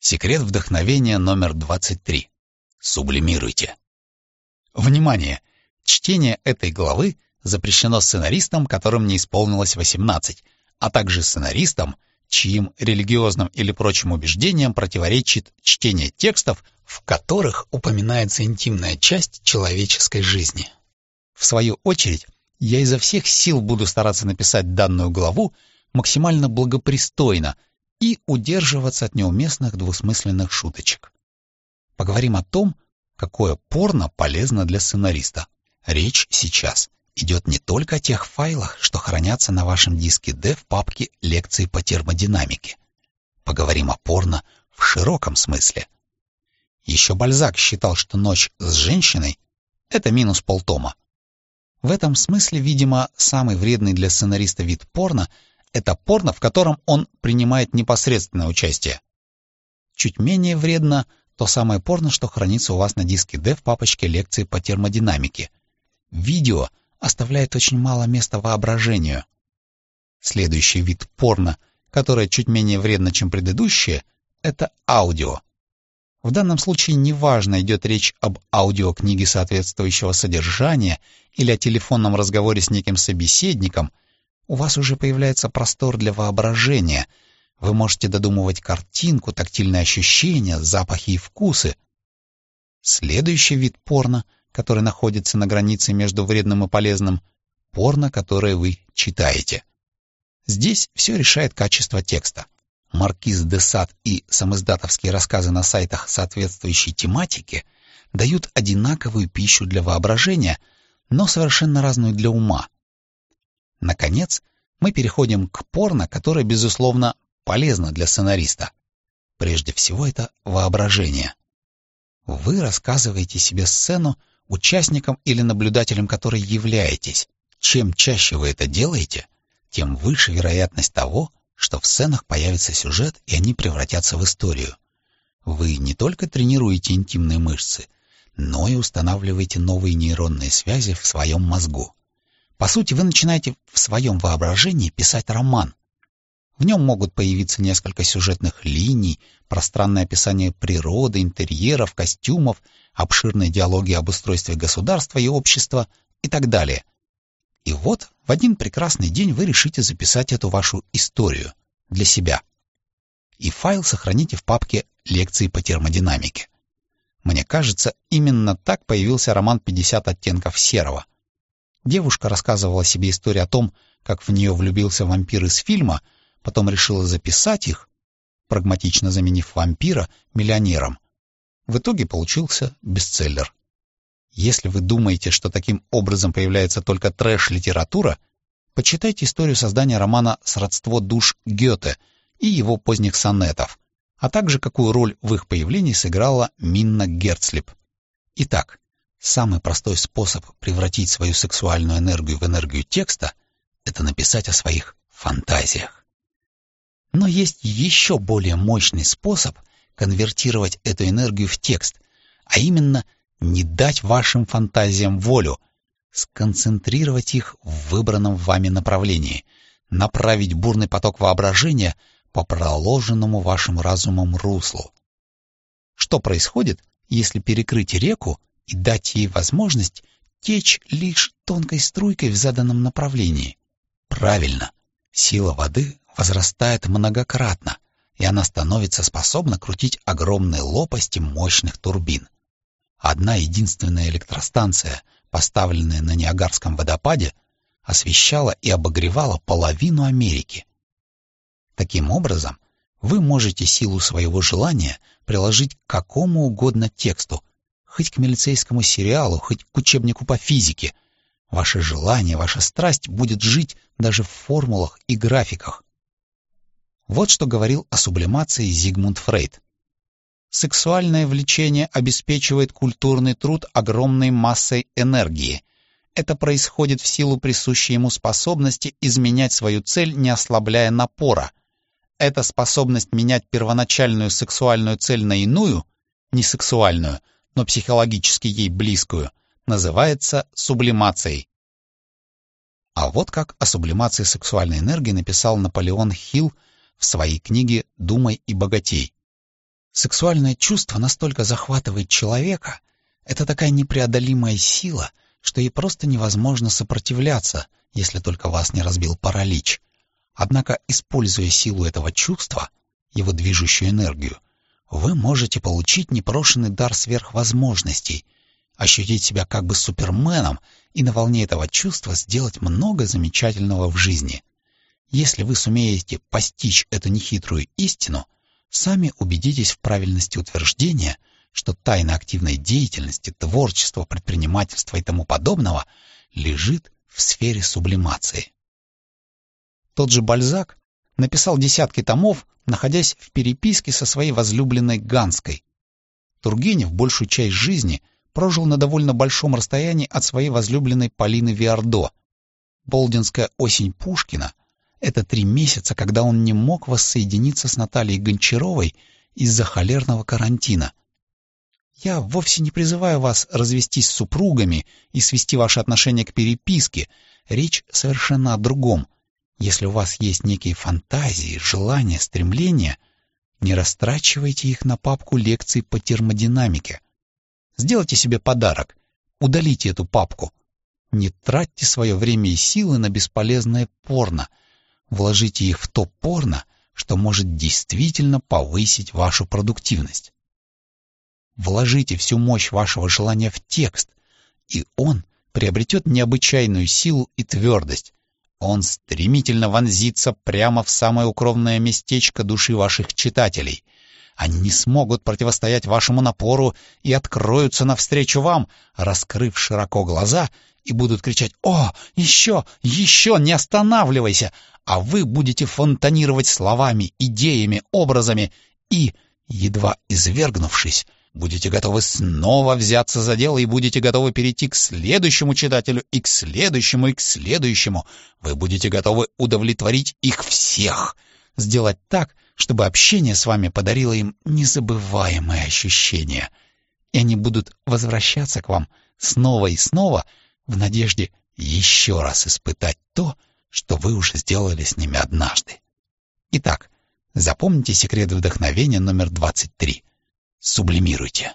Секрет вдохновения номер 23. Сублимируйте. Внимание! Чтение этой главы запрещено сценаристам, которым не исполнилось 18, а также сценаристам, чьим религиозным или прочим убеждениям противоречит чтение текстов, в которых упоминается интимная часть человеческой жизни. В свою очередь, я изо всех сил буду стараться написать данную главу максимально благопристойно и удерживаться от неуместных двусмысленных шуточек. Поговорим о том, какое порно полезно для сценариста. Речь сейчас идет не только о тех файлах, что хранятся на вашем диске D в папке «Лекции по термодинамике». Поговорим о порно в широком смысле. Еще Бальзак считал, что ночь с женщиной — это минус полтома. В этом смысле, видимо, самый вредный для сценариста вид порно — это порно, в котором он принимает непосредственное участие. Чуть менее вредно то самое порно, что хранится у вас на диске D в папочке лекции по термодинамике. Видео оставляет очень мало места воображению. Следующий вид порно, которое чуть менее вредно, чем предыдущее, это аудио. В данном случае неважно, идет речь об аудиокниге соответствующего содержания или о телефонном разговоре с неким собеседником, у вас уже появляется простор для воображения. Вы можете додумывать картинку, тактильные ощущения, запахи и вкусы. Следующий вид порно, который находится на границе между вредным и полезным, порно, которое вы читаете. Здесь все решает качество текста. Маркиз де Сад и самоиздатовские рассказы на сайтах соответствующей тематики дают одинаковую пищу для воображения, но совершенно разную для ума. Наконец, мы переходим к порно, которое, безусловно, полезно для сценариста. Прежде всего, это воображение. Вы рассказываете себе сцену участником или наблюдателем которой являетесь. Чем чаще вы это делаете, тем выше вероятность того, что в сценах появится сюжет, и они превратятся в историю. Вы не только тренируете интимные мышцы, но и устанавливаете новые нейронные связи в своем мозгу. По сути, вы начинаете в своем воображении писать роман. В нем могут появиться несколько сюжетных линий, пространное описание природы, интерьеров, костюмов, обширные диалоги об устройстве государства и общества и так далее — и вот в один прекрасный день вы решите записать эту вашу историю для себя. И файл сохраните в папке «Лекции по термодинамике». Мне кажется, именно так появился роман «50 оттенков серого». Девушка рассказывала себе историю о том, как в нее влюбился вампир из фильма, потом решила записать их, прагматично заменив вампира миллионером. В итоге получился бестселлер. Если вы думаете, что таким образом появляется только трэш-литература, почитайте историю создания романа «Сродство душ Гёте» и его поздних сонетов, а также какую роль в их появлении сыграла Минна Герцлип. Итак, самый простой способ превратить свою сексуальную энергию в энергию текста — это написать о своих фантазиях. Но есть еще более мощный способ конвертировать эту энергию в текст, а именно — не дать вашим фантазиям волю, сконцентрировать их в выбранном вами направлении, направить бурный поток воображения по проложенному вашим разумом руслу. Что происходит, если перекрыть реку и дать ей возможность течь лишь тонкой струйкой в заданном направлении? Правильно, сила воды возрастает многократно, и она становится способна крутить огромные лопасти мощных турбин. Одна единственная электростанция, поставленная на Ниагарском водопаде, освещала и обогревала половину Америки. Таким образом, вы можете силу своего желания приложить к какому угодно тексту, хоть к милицейскому сериалу, хоть к учебнику по физике. Ваше желание, ваша страсть будет жить даже в формулах и графиках. Вот что говорил о сублимации Зигмунд Фрейд. Сексуальное влечение обеспечивает культурный труд огромной массой энергии. Это происходит в силу присущей ему способности изменять свою цель, не ослабляя напора. Эта способность менять первоначальную сексуальную цель на иную, не сексуальную, но психологически ей близкую, называется сублимацией. А вот как о сублимации сексуальной энергии написал Наполеон Хилл в своей книге «Думай и богатей». Сексуальное чувство настолько захватывает человека, это такая непреодолимая сила, что ей просто невозможно сопротивляться, если только вас не разбил паралич. Однако, используя силу этого чувства, его движущую энергию, вы можете получить непрошенный дар сверхвозможностей, ощутить себя как бы суперменом и на волне этого чувства сделать много замечательного в жизни. Если вы сумеете постичь эту нехитрую истину, сами убедитесь в правильности утверждения, что тайна активной деятельности, творчества, предпринимательства и тому подобного лежит в сфере сублимации. Тот же Бальзак написал десятки томов, находясь в переписке со своей возлюбленной Ганской. Тургенев большую часть жизни прожил на довольно большом расстоянии от своей возлюбленной Полины Виардо. Болдинская осень Пушкина — это три месяца, когда он не мог воссоединиться с Натальей Гончаровой из-за холерного карантина. Я вовсе не призываю вас развестись с супругами и свести ваши отношения к переписке. Речь совершенно о другом — если у вас есть некие фантазии, желания, стремления, не растрачивайте их на папку лекций по термодинамике. Сделайте себе подарок. Удалите эту папку. Не тратьте свое время и силы на бесполезное порно. Вложите их в то порно, что может действительно повысить вашу продуктивность. Вложите всю мощь вашего желания в текст, и он приобретет необычайную силу и твердость, он стремительно вонзится прямо в самое укромное местечко души ваших читателей. Они не смогут противостоять вашему напору и откроются навстречу вам, раскрыв широко глаза, и будут кричать «О, еще, еще, не останавливайся!» А вы будете фонтанировать словами, идеями, образами и, едва извергнувшись, будете готовы снова взяться за дело и будете готовы перейти к следующему читателю и к следующему и к следующему. Вы будете готовы удовлетворить их всех, сделать так, чтобы общение с вами подарило им незабываемые ощущения. И они будут возвращаться к вам снова и снова в надежде еще раз испытать то, что вы уже сделали с ними однажды. Итак, запомните секрет вдохновения номер 23 сублимируйте